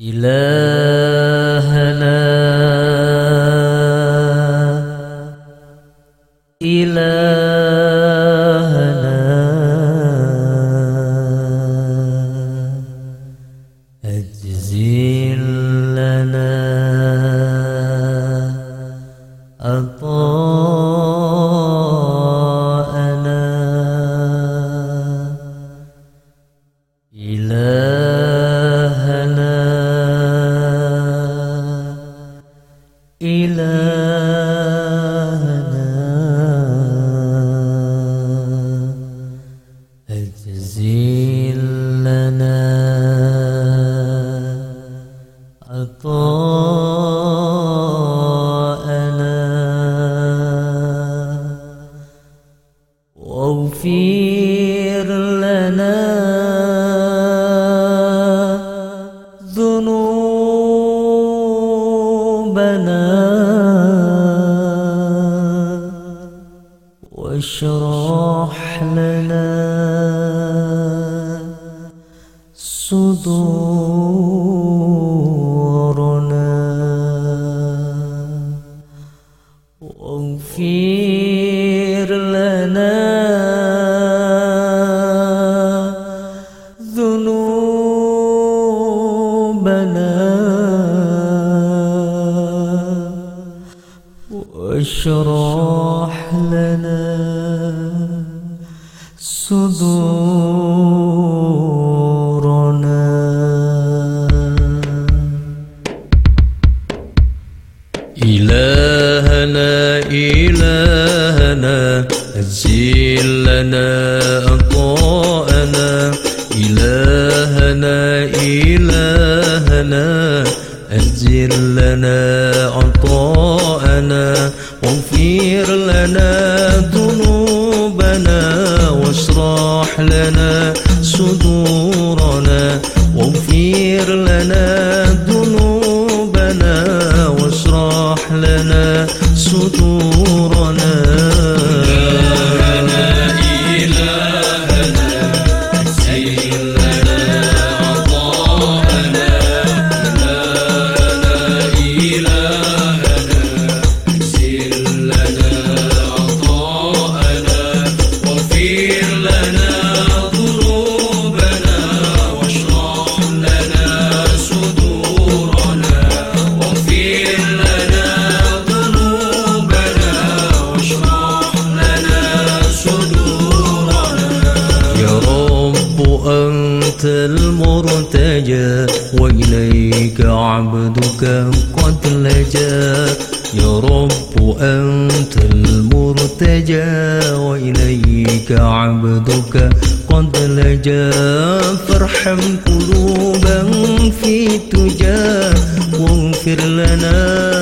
إلهنا إلهنا. أجزل ذنوبنا واشرح واشرح لنا صدورنا. إلهنا إلهنا أجل لنا عطاءنا إلهنا إلهنا أجل لنا عطاءنا واغفر لنا ذنوبنا واشرح لنا يا رب أنت المرتجى وإليك عبدك قد لجا. فارحم قلوبا في تجاه واغفر لنا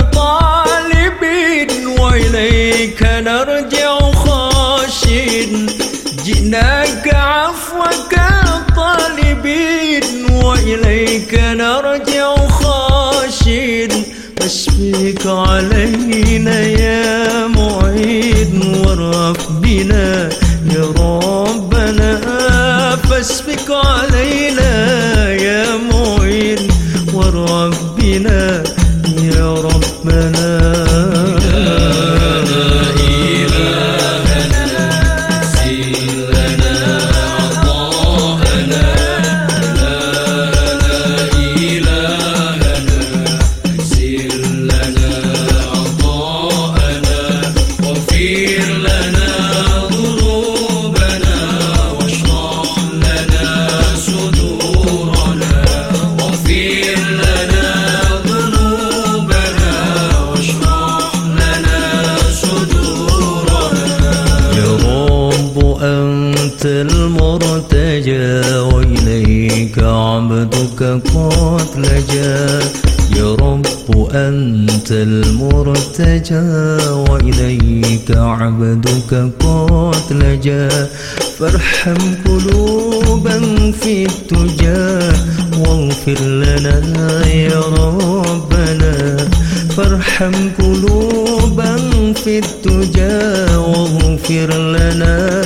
طالبين وإليك نرجع خاشين جئناك عفوك طالبين وإليك نرجع خاشين أشفيك علينا يا معين وارف بنا يا ربنا. فاشفك علينا يا معين وربنا المرتجى وإليك عبدك قد لجا يا رب أنت المرتجى وإليك عبدك قد لجا فارحم قلوبا في التجا واغفر لنا يا ربنا. فارحم قلوبا في التجا واغفر لنا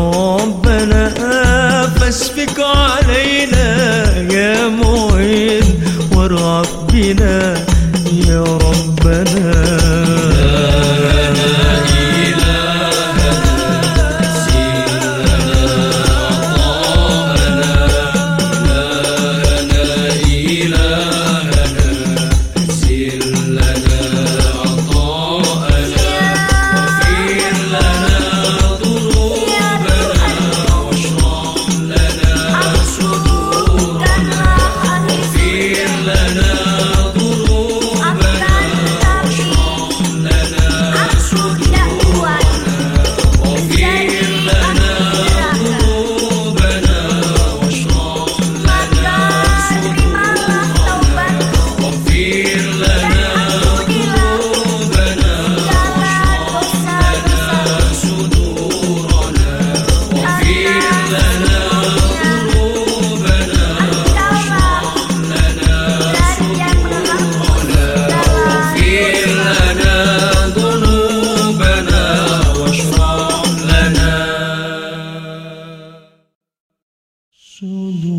Oh.